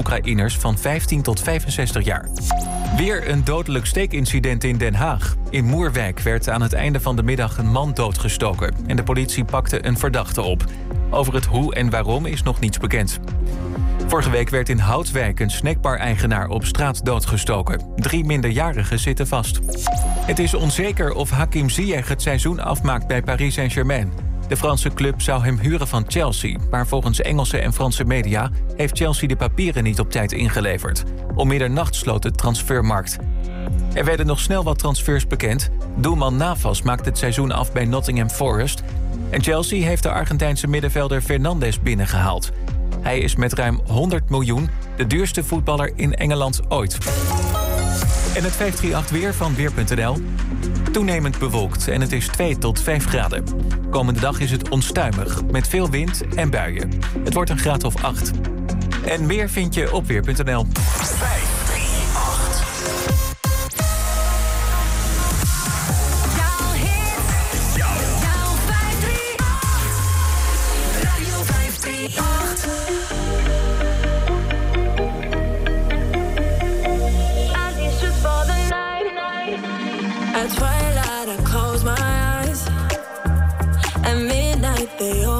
Oekraïners van 15 tot 65 jaar. Weer een dodelijk steekincident in Den Haag. In Moerwijk werd aan het einde van de middag een man doodgestoken... en de politie pakte een verdachte op. Over het hoe en waarom is nog niets bekend. Vorige week werd in Houtwijk een snackbar-eigenaar op straat doodgestoken. Drie minderjarigen zitten vast. Het is onzeker of Hakim Ziyech het seizoen afmaakt bij Paris Saint-Germain. De Franse club zou hem huren van Chelsea, maar volgens Engelse en Franse media heeft Chelsea de papieren niet op tijd ingeleverd. Om middernacht sloot de transfermarkt. Er werden nog snel wat transfers bekend. Doelman Navas maakt het seizoen af bij Nottingham Forest. En Chelsea heeft de Argentijnse middenvelder Fernandes binnengehaald. Hij is met ruim 100 miljoen de duurste voetballer in Engeland ooit. En het 538 weer van Weer.nl. Toenemend bewolkt en het is 2 tot 5 graden. Komende dag is het onstuimig, met veel wind en buien. Het wordt een graad of 8. En meer vind je op Weer.nl. they open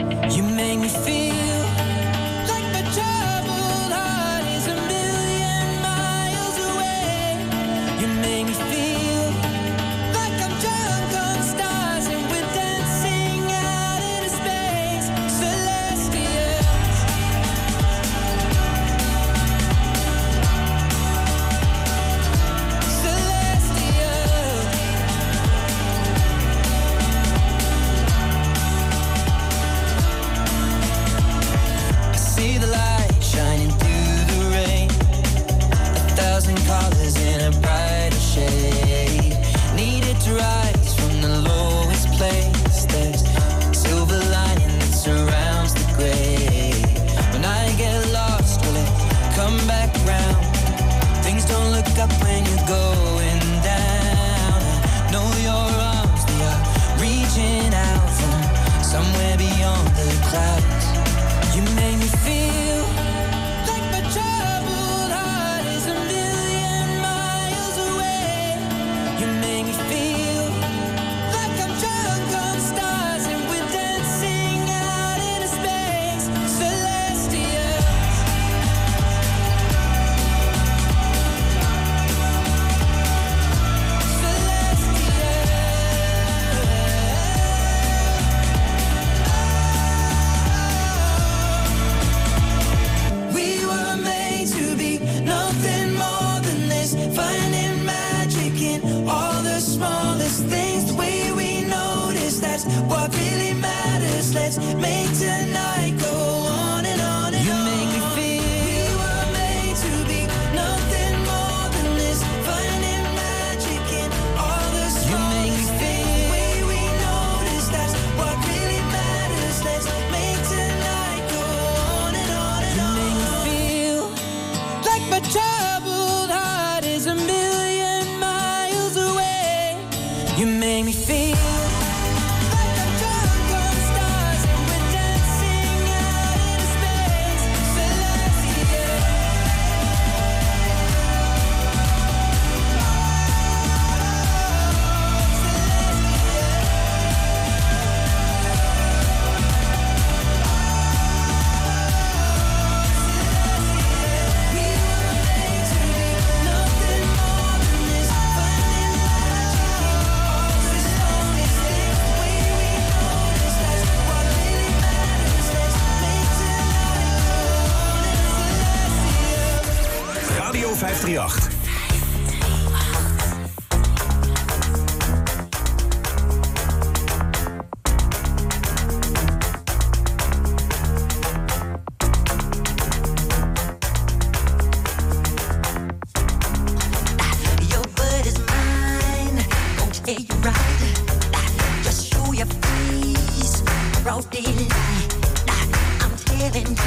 side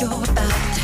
you're about.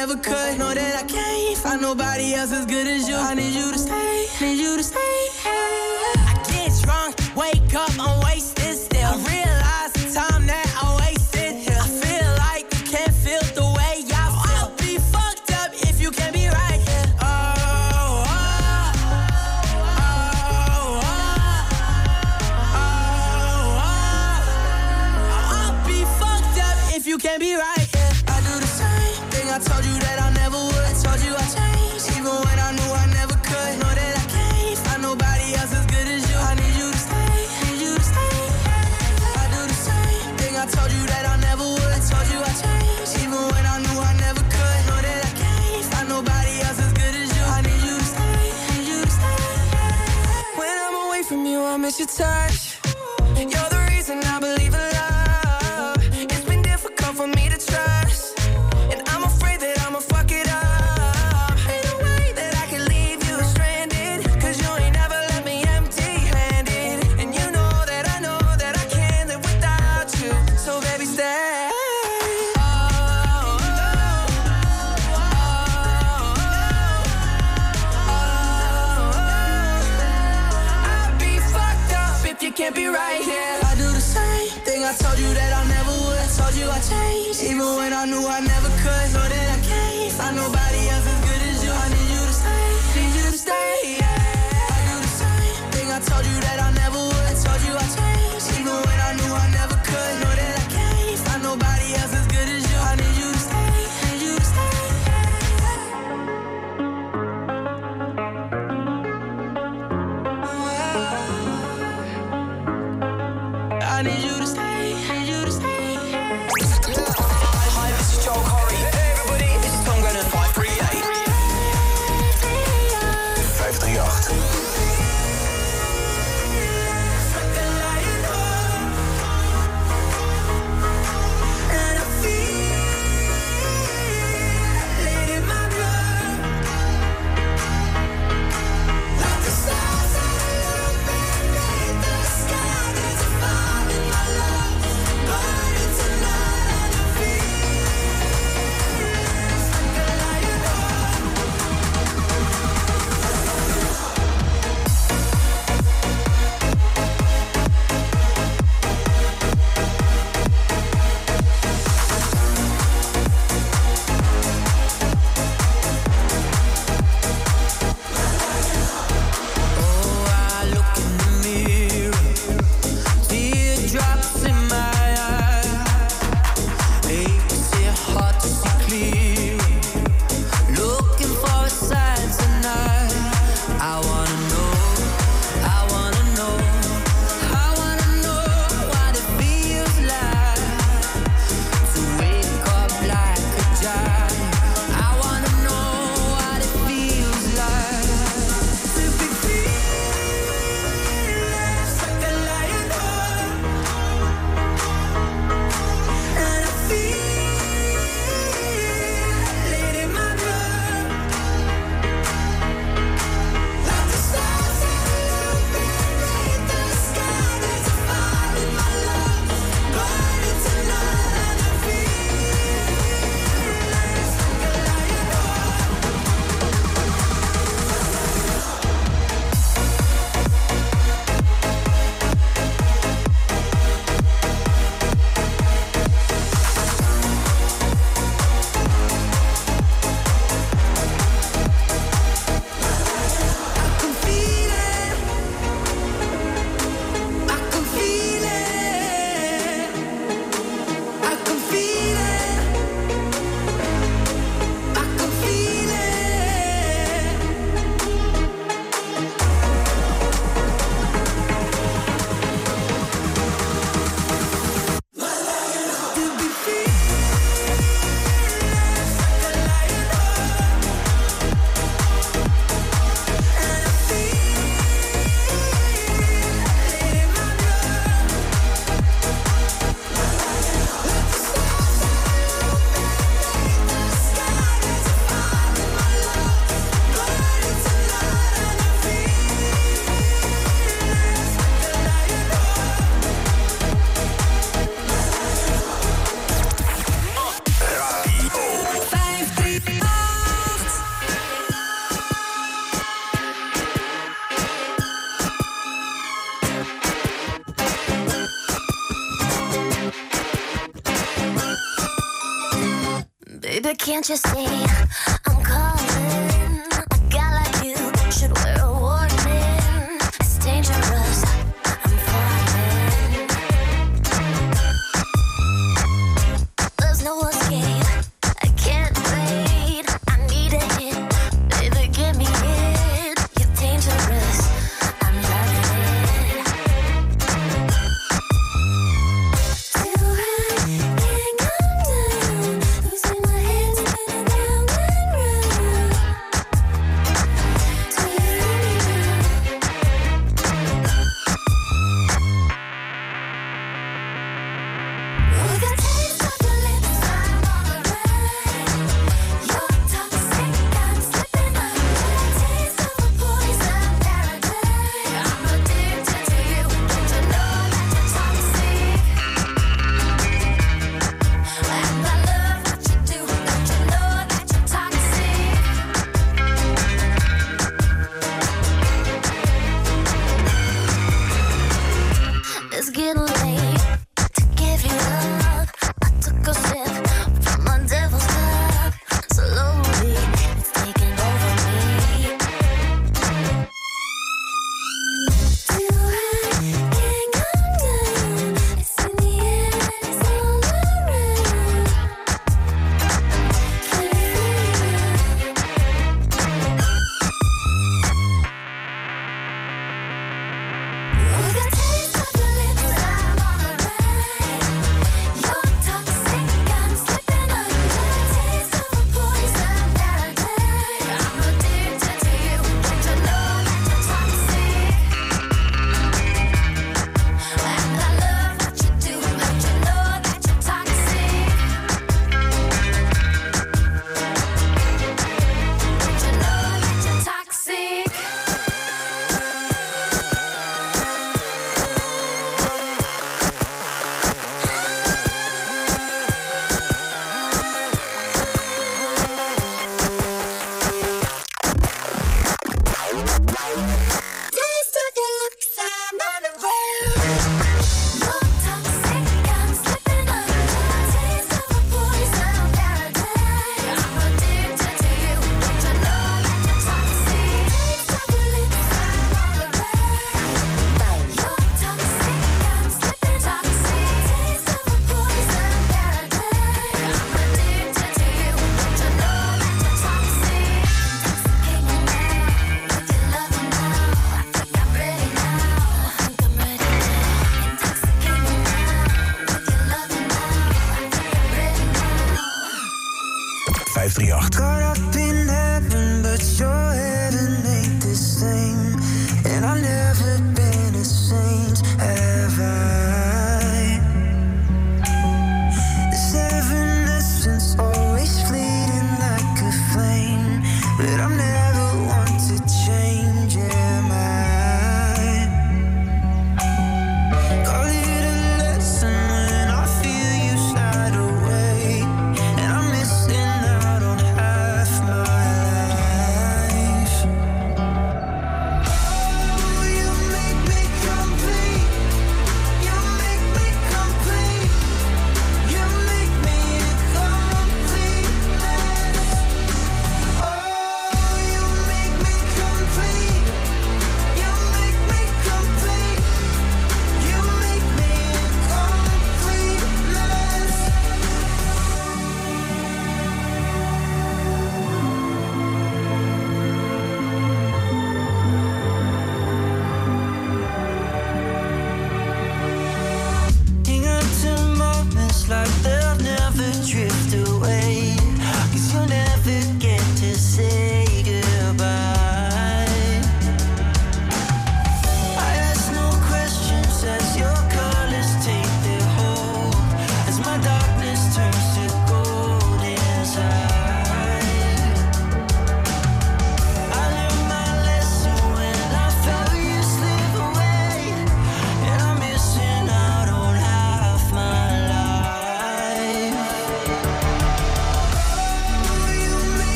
never could. Know that I can't find nobody else as good as you. I need you to stay. You see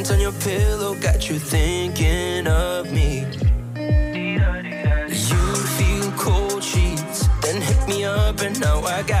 hands on your pillow got you thinking of me. You feel cold sheets, then hit me up, and now I got.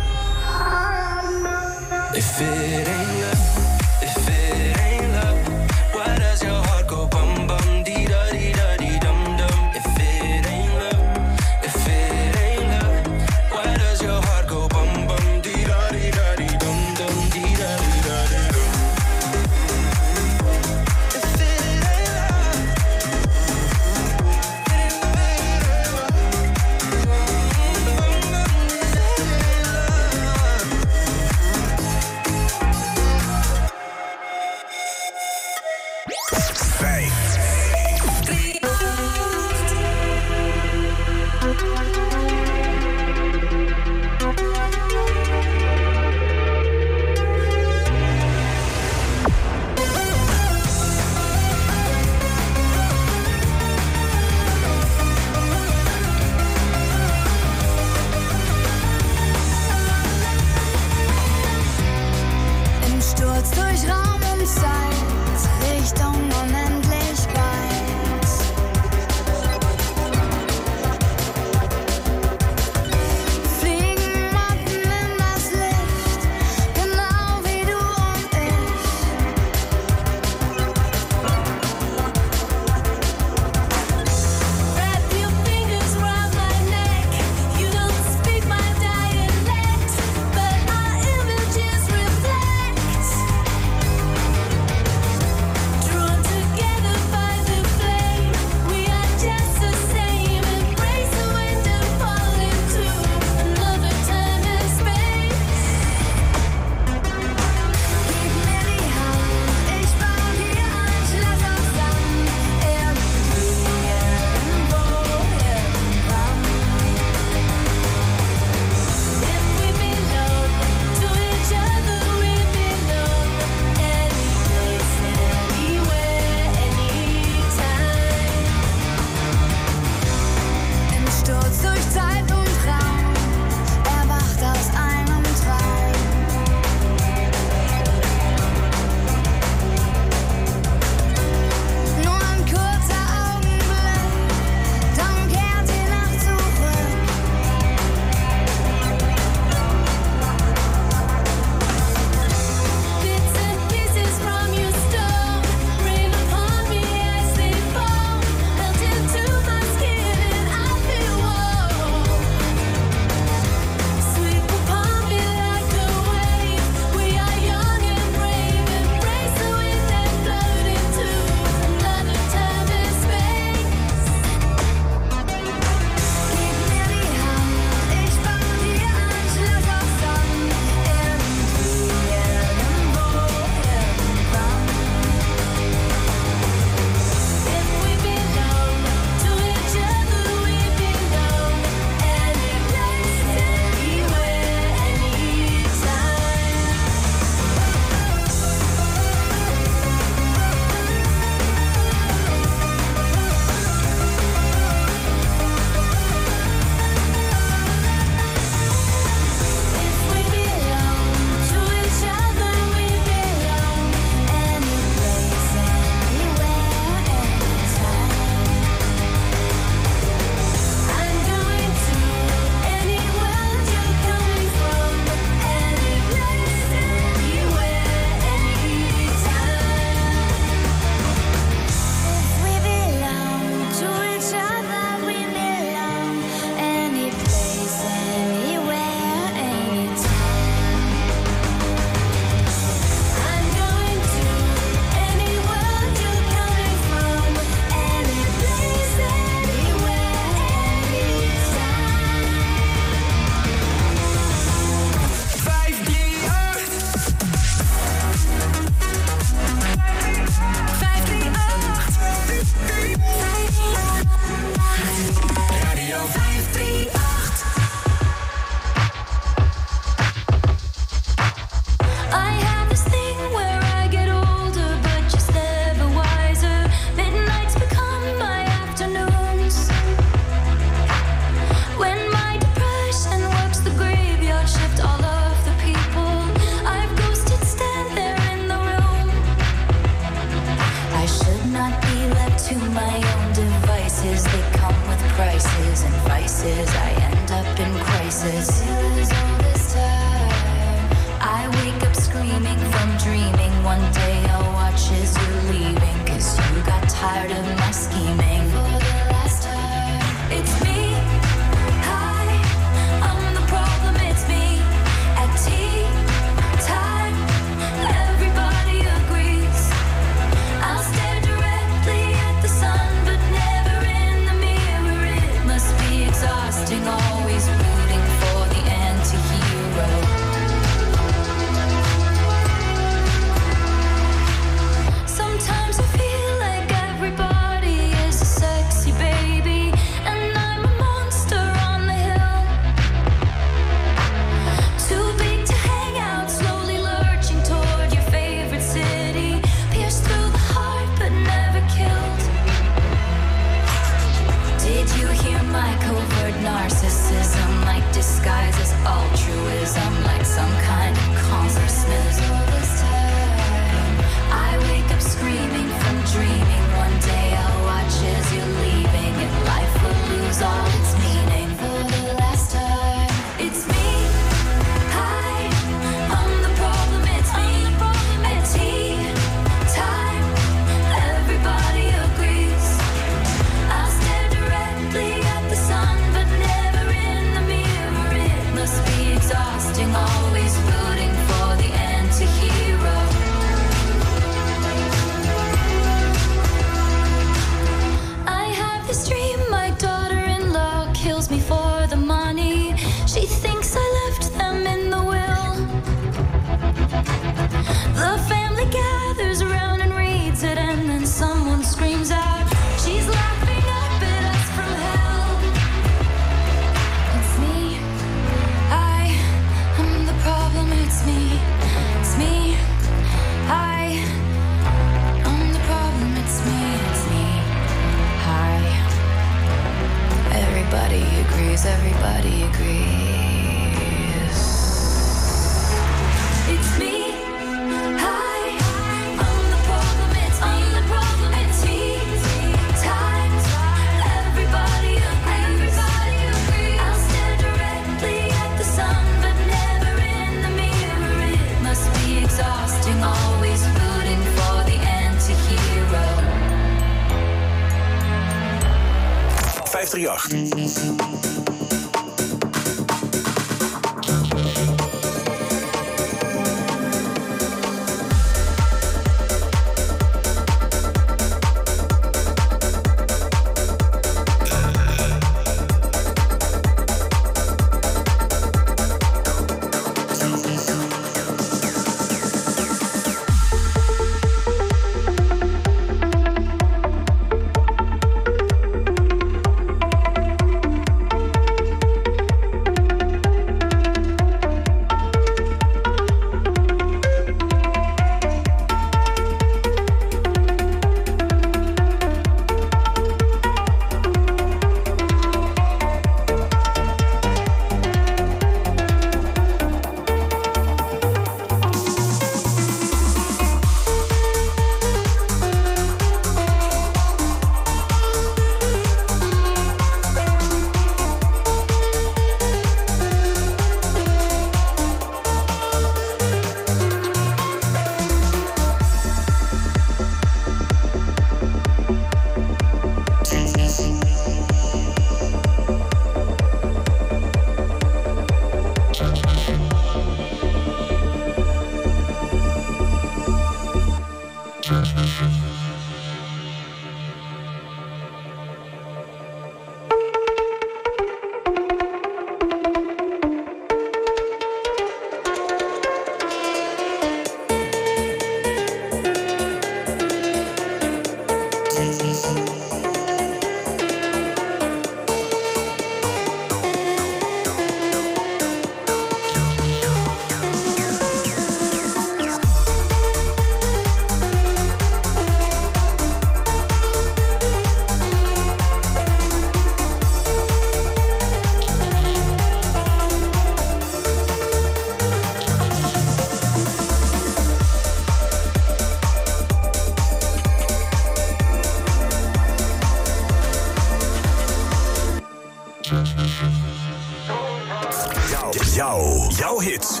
Jouw, jouw hits.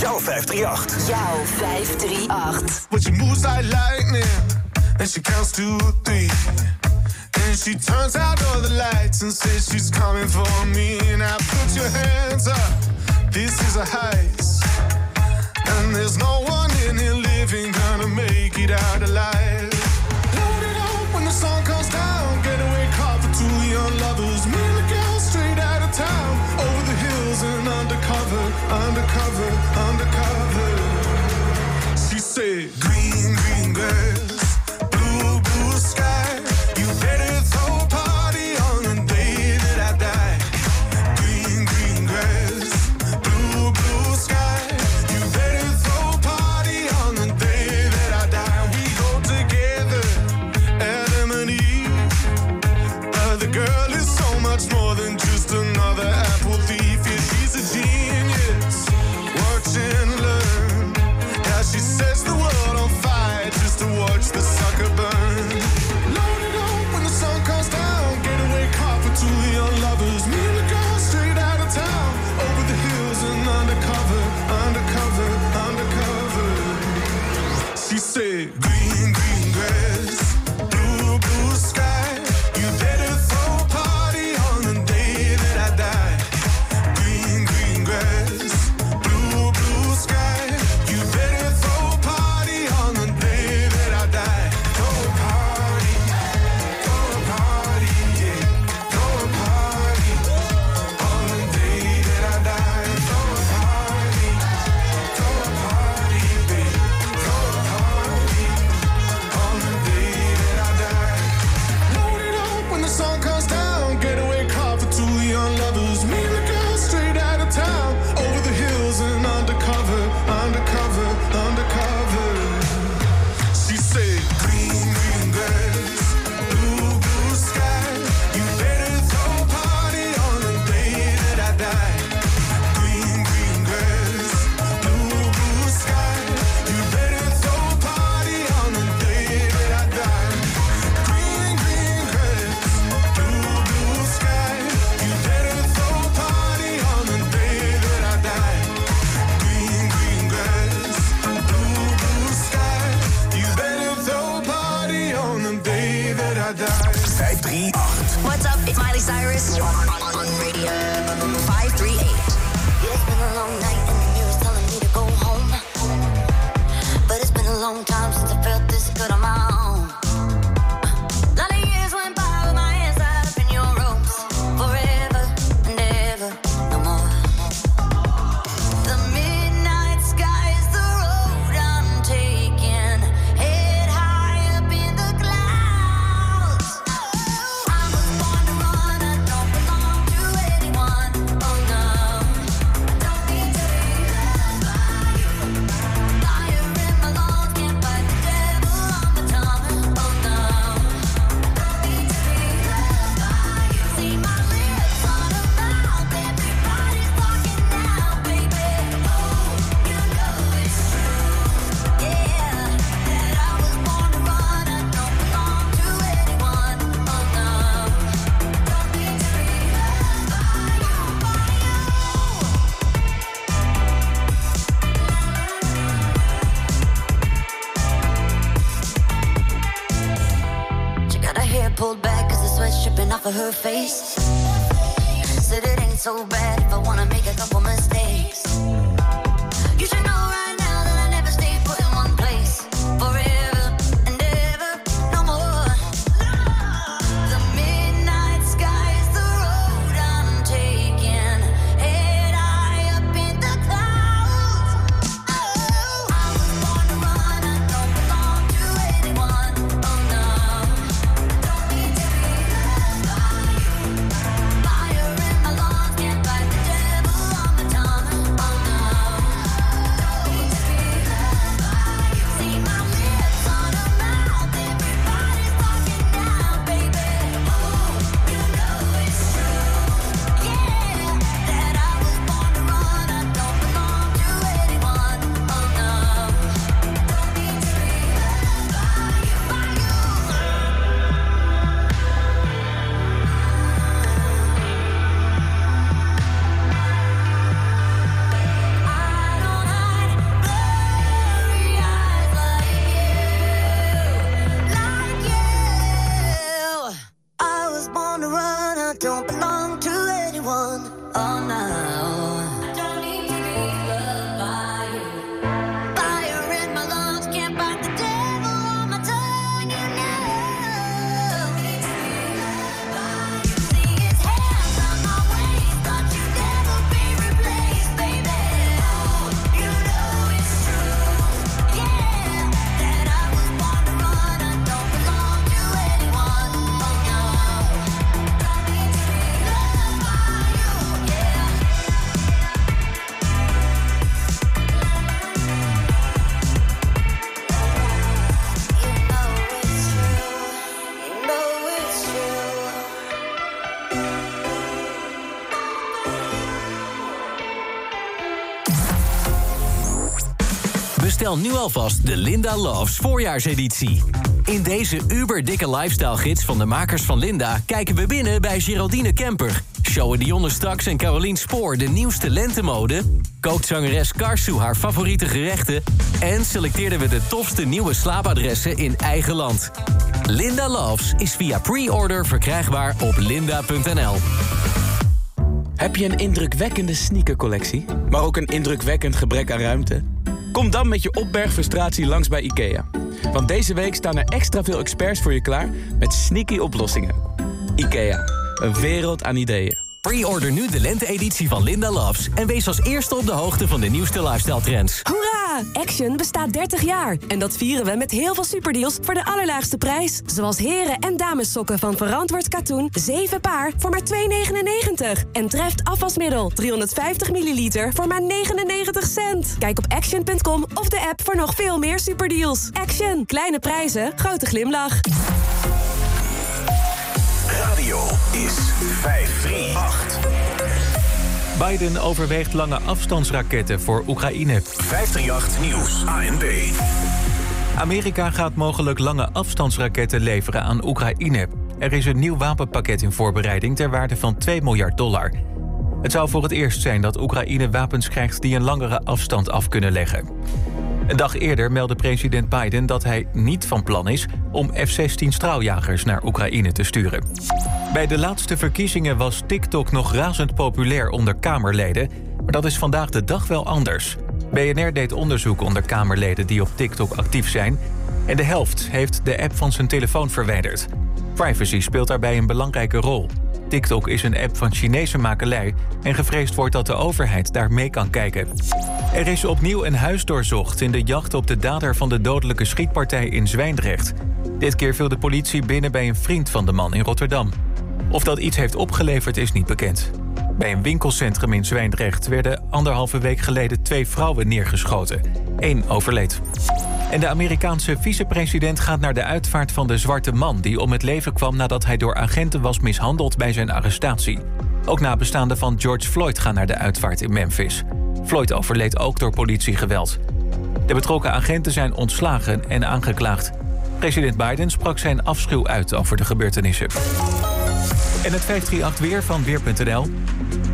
Jouw 538. Jouw 538. But she moves like lightning, and she counts to three. And she turns out all the lights and says she's coming for me. Now put your hands up, this is a heist. And there's no one in here living gonna make it out alive. Undercover, undercover, Nu alvast de Linda Loves voorjaarseditie. In deze uberdikke lifestyle gids van de makers van Linda... kijken we binnen bij Geraldine Kemper. Showen Dionne Straks en Carolien Spoor de nieuwste lentemode... kookt zangeres Karsu haar favoriete gerechten... en selecteerden we de tofste nieuwe slaapadressen in eigen land. Linda Loves is via pre-order verkrijgbaar op linda.nl. Heb je een indrukwekkende sneakercollectie, maar ook een indrukwekkend gebrek aan ruimte? Kom dan met je opbergfrustratie langs bij IKEA. Want deze week staan er extra veel experts voor je klaar met sneaky oplossingen. IKEA, een wereld aan ideeën. Pre-order nu de lente-editie van Linda Loves... en wees als eerste op de hoogte van de nieuwste lifestyle trends. Action bestaat 30 jaar. En dat vieren we met heel veel superdeals voor de allerlaagste prijs. Zoals heren- en damessokken van Verantwoord Katoen. 7 paar voor maar 2,99. En Treft afwasmiddel 350 milliliter voor maar 99 cent. Kijk op action.com of de app voor nog veel meer superdeals. Action. Kleine prijzen, grote glimlach. Radio is 538. Biden overweegt lange afstandsraketten voor Oekraïne. 538 Nieuws, ANB. Amerika gaat mogelijk lange afstandsraketten leveren aan Oekraïne. Er is een nieuw wapenpakket in voorbereiding ter waarde van 2 miljard dollar. Het zou voor het eerst zijn dat Oekraïne wapens krijgt die een langere afstand af kunnen leggen. Een dag eerder meldde president Biden dat hij niet van plan is om F-16 straaljagers naar Oekraïne te sturen. Bij de laatste verkiezingen was TikTok nog razend populair onder Kamerleden, maar dat is vandaag de dag wel anders. BNR deed onderzoek onder Kamerleden die op TikTok actief zijn en de helft heeft de app van zijn telefoon verwijderd. Privacy speelt daarbij een belangrijke rol. TikTok is een app van Chinese makelij en gevreesd wordt dat de overheid daar mee kan kijken. Er is opnieuw een huis doorzocht in de jacht op de dader van de dodelijke schietpartij in Zwijndrecht. Dit keer viel de politie binnen bij een vriend van de man in Rotterdam. Of dat iets heeft opgeleverd is niet bekend. Bij een winkelcentrum in Zwijndrecht werden anderhalve week geleden twee vrouwen neergeschoten. Eén overleed. En de Amerikaanse vicepresident gaat naar de uitvaart van de zwarte man... die om het leven kwam nadat hij door agenten was mishandeld bij zijn arrestatie. Ook nabestaanden van George Floyd gaan naar de uitvaart in Memphis. Floyd overleed ook door politiegeweld. De betrokken agenten zijn ontslagen en aangeklaagd. President Biden sprak zijn afschuw uit over de gebeurtenissen. En het 538 weer van Weer.nl.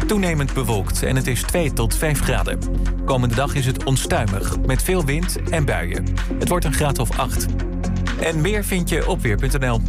Toenemend bewolkt en het is 2 tot 5 graden. Komende dag is het onstuimig, met veel wind en buien. Het wordt een graad of 8. En meer vind je op Weer.nl.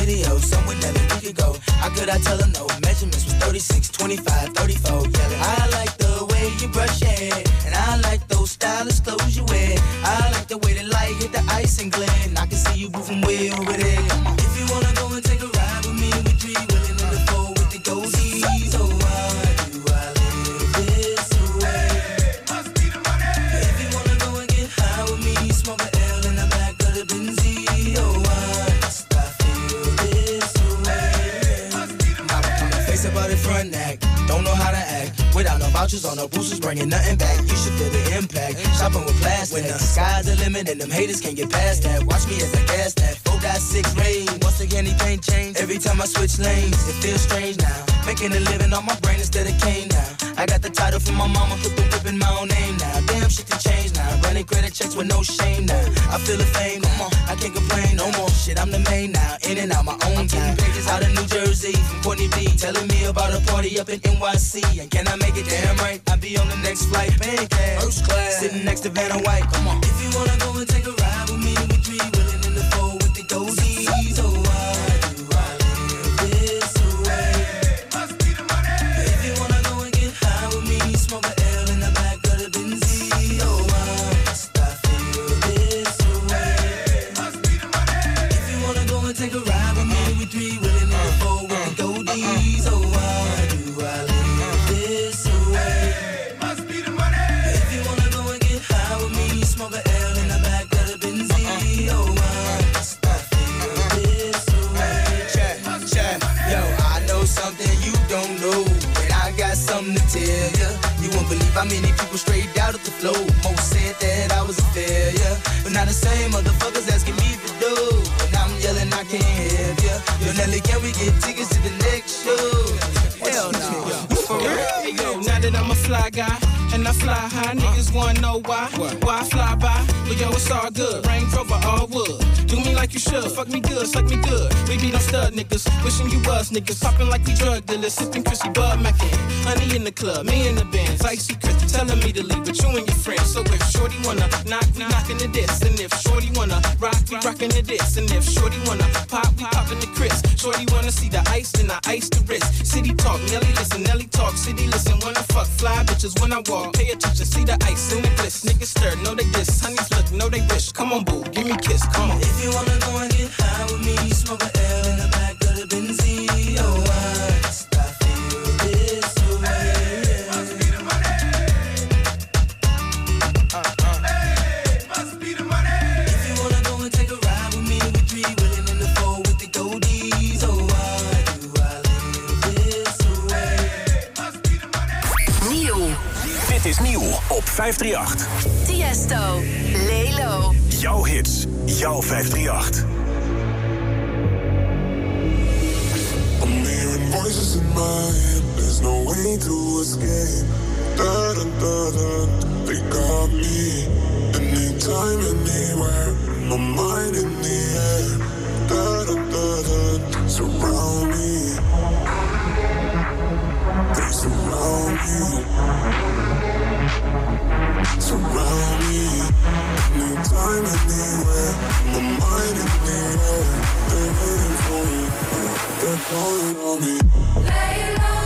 video. Somewhere that a week ago. How could I tell her no? Measurements was 36, 25, 34. Yelling, I like the way you brush your hair, and I like those stylish clothes you wear. I like the way the light hit the ice and and I can see you moving way over there. Or no boosters, bringing nothing back. You should feel the impact. Shopping with plastic. When the sky's the limit and them haters can't get past that. Watch me as I gas that. 4.6 range. Once again, he paint change. Every time I switch lanes, it feels strange now. Making a living on my brain instead of cane now. I got the title from my mama, put the whip in my own name now. Damn shit to change now. Running credit checks with no shame now. I feel the fame now. I can't complain no more. Shit, I'm the main now. In and out my own time. Pages out of New Jersey from Courtney B. Telling me about a party up in NYC. And can I make it damn right? I'll be on the next flight, paying cash. First class. Sitting next to Vanna White. Come on. If you wanna go and take a how many people straight out of the flow. Most said that I was a failure, but now the same motherfuckers asking me to do. And I'm yelling, I can't help ya. Yo, Nelly, can we get tickets to the next show? Hell no. For real? Yo, now that I'm a fly guy and I fly high, niggas wanna know why. Why I fly by? But yo, it's all good. Range Rover, all wood. Do me like you should. Fuck me good, suck me good. We be them stud niggas. Wishing you was niggas. Popping like we drug dealers. Sipping Chrissy Bud Mackin. Honey in the club, me in the bands. Icy Chris telling me to leave with you and your friends. So if Shorty wanna knock, we knocking the this. And if Shorty wanna rock, we rocking the this. And if Shorty wanna pop, we popping the Chris. Shorty wanna see the ice, then I ice the wrist. City talk, Nelly listen, Nelly talk. City listen when I fuck, fly bitches when I walk. Pay attention, see the ice in the bliss. Niggas stir, know they diss. Honeys look, know they wish. Come on, boo, give me kiss, come on. If you wanna go and get high with me, smoke a op 538. Tiesto, Lelo. Jouw hits, jouw 538. I'm in my there's no way to escape. Da da da da, they got me. Anytime, anywhere, my mind in the air. Da da da da, surround me. They surround you. Surround me, no time anywhere. My mind in they're waiting for me. They're calling on me. Lay low.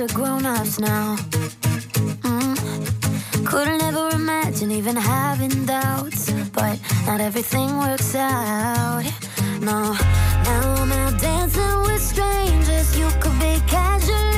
are grown-ups now. Mm. Couldn't ever imagine even having doubts, but not everything works out. No, now I'm out dancing with strangers. You could be casual.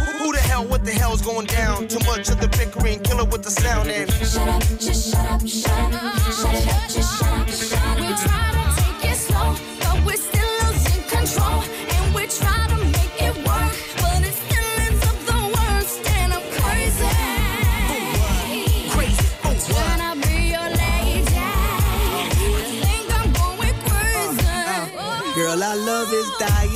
who the hell, what the hell's going down? Too much of the bickering, killer with the sound and Shut up, just shut up, shut up, shut it up, just shut up, shut up. We try to take it slow, but we're still losing control. And we try to make it work, but it still ends up the worst. And I'm crazy. Crazy, oh, to be your lady. I think I'm going crazy. Girl, our love is dying.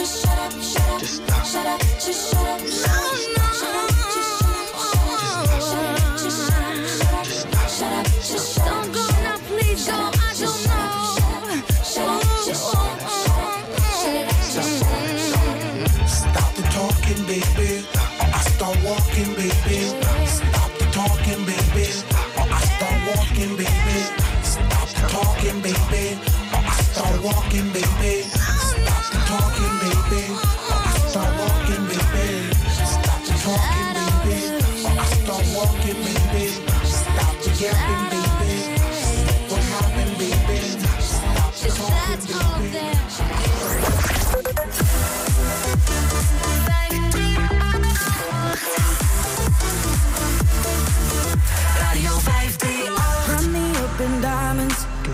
Just shut up, shut up. Just stop. Shut up, just shut up. Shut up, shut up, just shut up. Shut up, just shut up. Shut up, just stop. Shut up, just shut up. Don't go now, please go. I don't know. Shut up, just shut up. Shut up, just shut up. Stop the talking, baby. I start walking, baby. Stop the talking, baby. I start walking, baby. Stop the talking, baby. I start walking,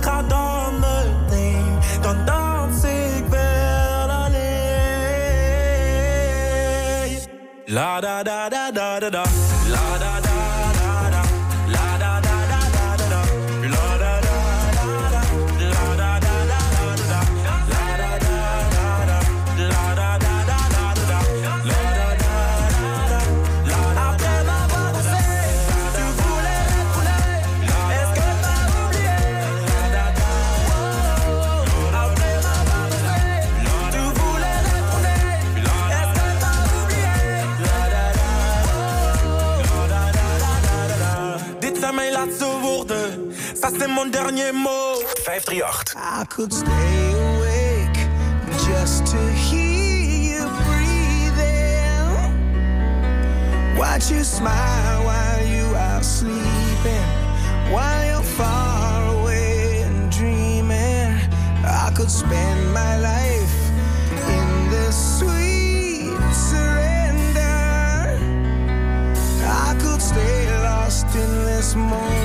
Ga dan meteen, dan dans ik weer alleen. La da da da da da, la da. ça c'est mon dernier mot. 538. I could stay awake just to hear you breathing. Watch you smile while you are sleeping. While you're far away and dreaming, I could spend my life in the sweet surrender. I could stay lost in this moment.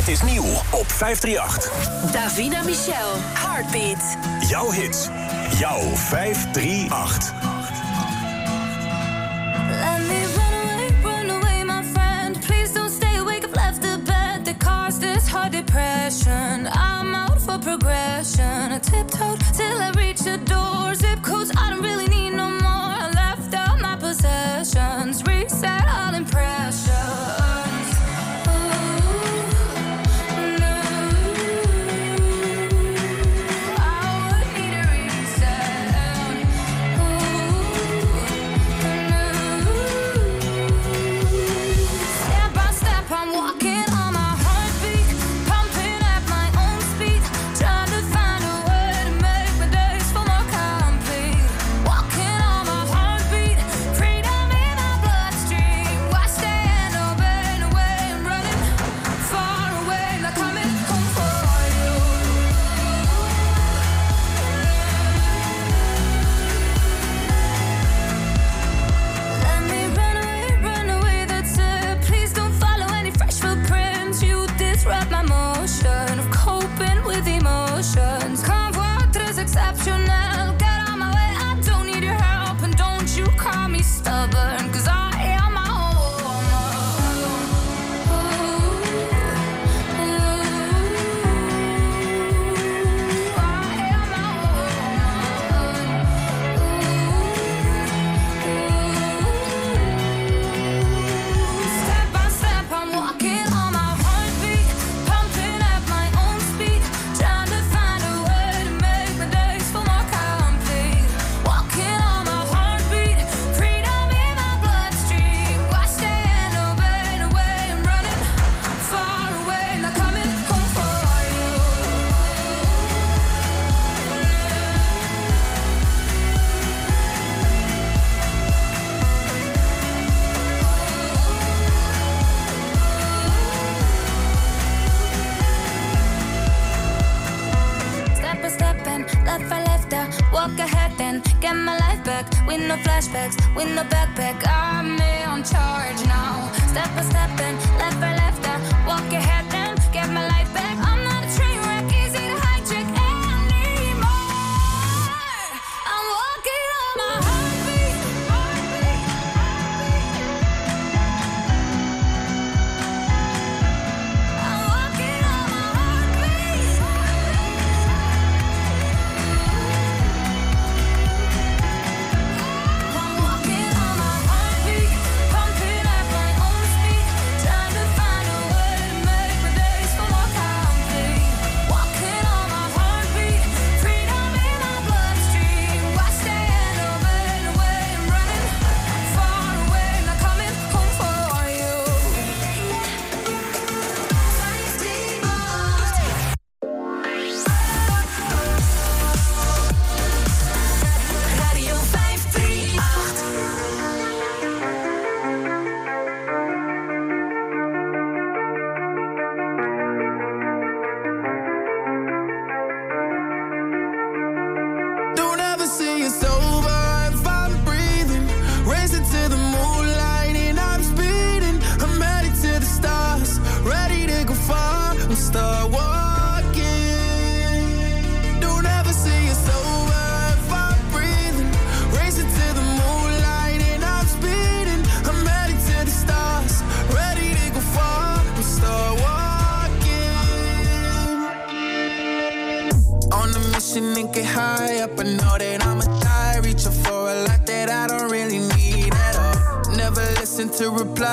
Dit is nieuw op 538. Davina Michel, Heartbeat. Jouw hits, jouw 538. Let me run away, run away, my friend. Please don't stay awake, I've left the bed. The cause this hard depression. I'm out for progression. I tiptoed till I reach the door. Zip codes, I don't really need no more. I left out my possessions. flashbacks with no backpack. I'm on charge now. Step by step and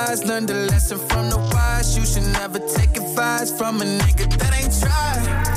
lies. Learned a lesson from the wise. You should never take advice from a nigga that ain't tried.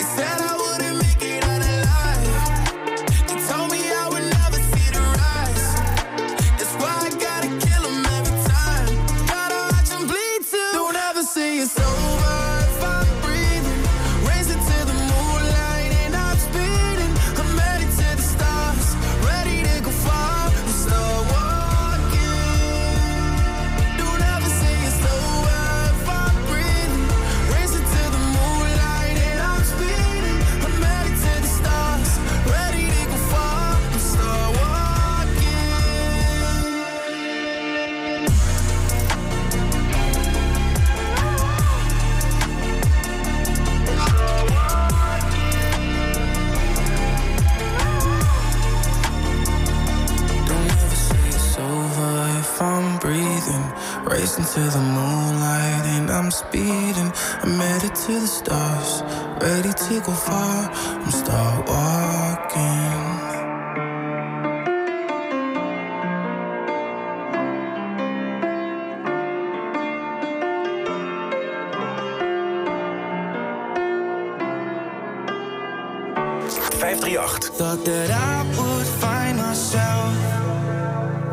to the moonlight and I'm speeding. I'm headed to the stars, ready to go far. I'm start walking. Thought that I would find myself,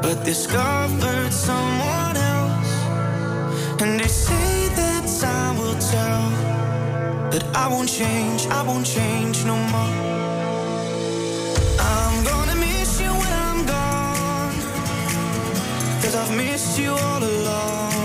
but discovered someone. But I won't change, I won't change no more. I'm gonna miss you when I'm gone. Cause I've missed you all along.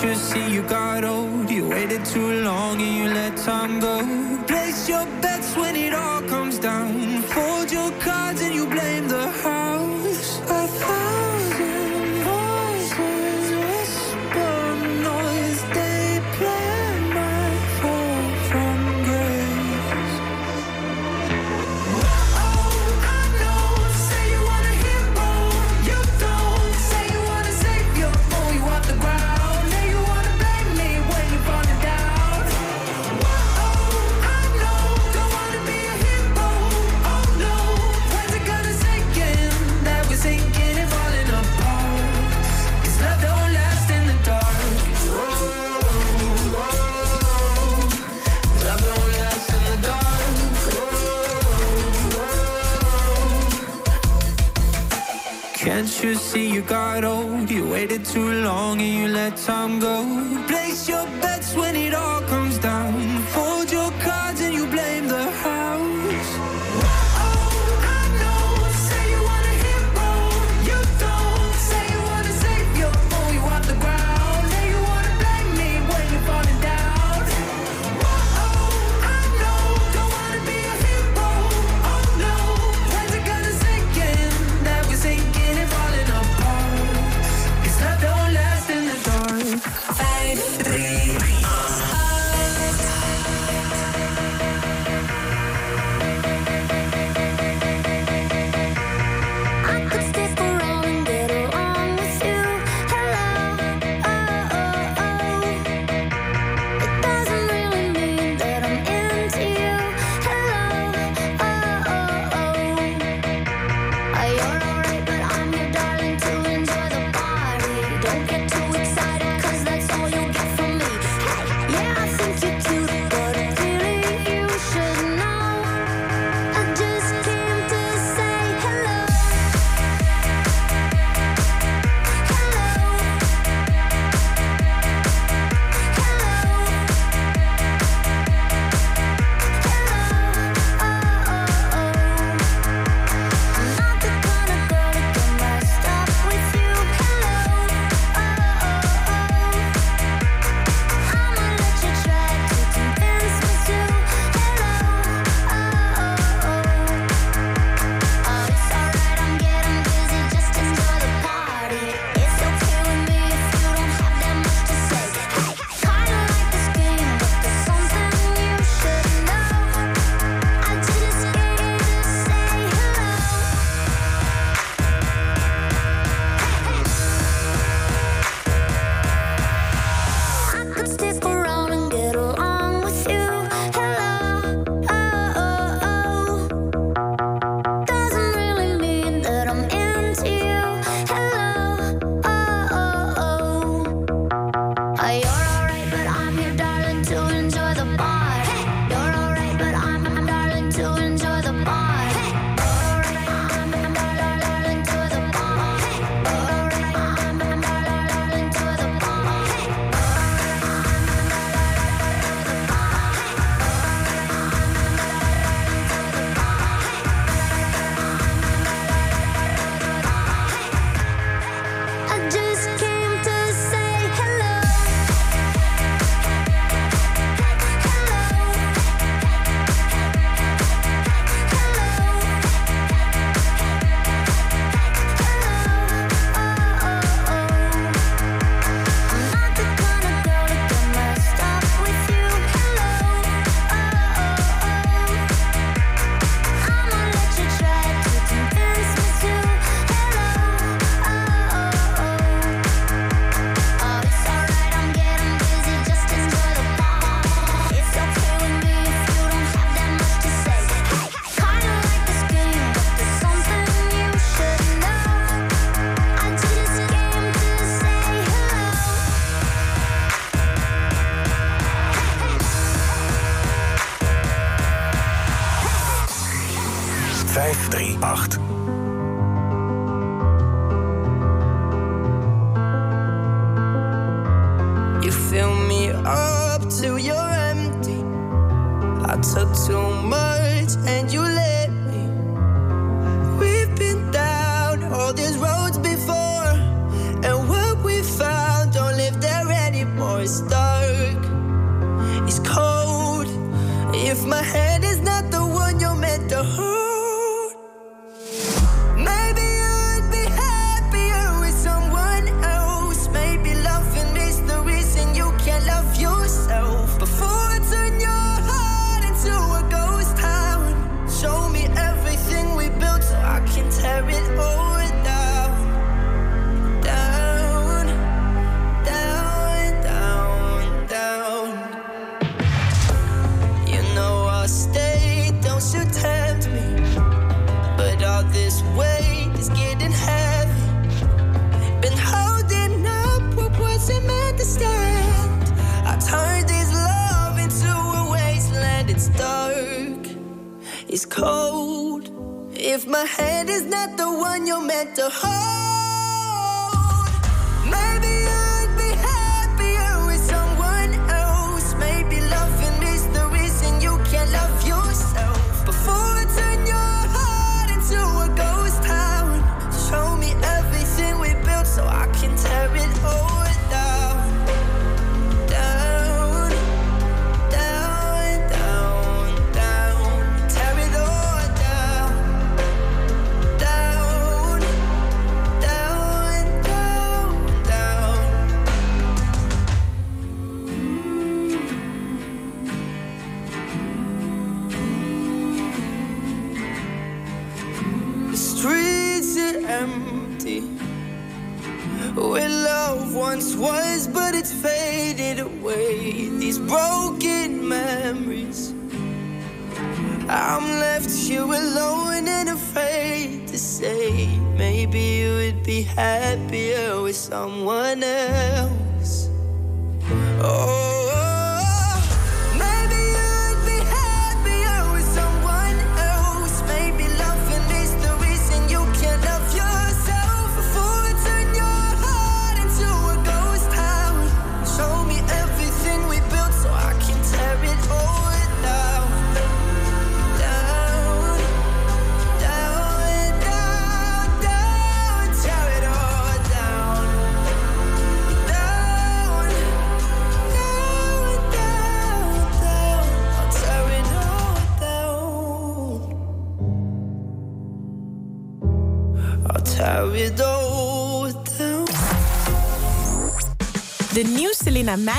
You see you got old. You waited too long and you let time go.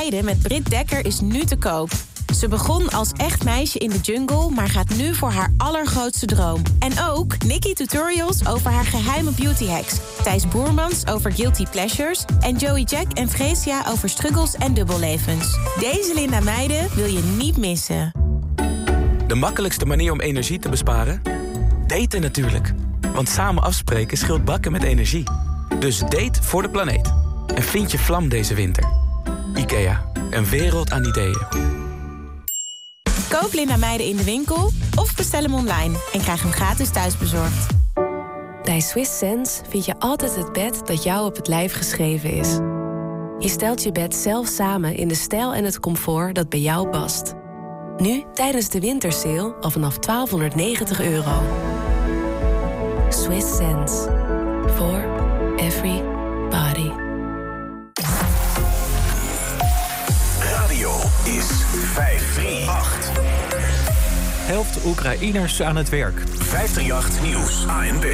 Met Britt Dekker is nu te koop. Ze begon als echt meisje in de jungle, maar gaat nu voor haar allergrootste droom. En ook Nikki Tutorials over haar geheime beauty hacks. Thijs Boermans over guilty pleasures. En Joey Jack en Freesia over struggles en dubbellevens. Deze Linda Meijden wil je niet missen. De makkelijkste manier om energie te besparen? Daten natuurlijk. Want samen afspreken scheelt bakken met energie. Dus date voor de planeet. En vind je vlam deze winter. IKEA, een wereld aan ideeën. Koop Linda Meijden in de winkel of bestel hem online en krijg hem gratis thuisbezorgd. Bij Swiss Sense vind je altijd het bed dat jou op het lijf geschreven is. Je stelt je bed zelf samen in de stijl en het comfort dat bij jou past. Nu tijdens de wintersale al vanaf 1290 euro. Swiss Sense. For Helft Oekraïners aan het werk. 538 Nieuws. ANP.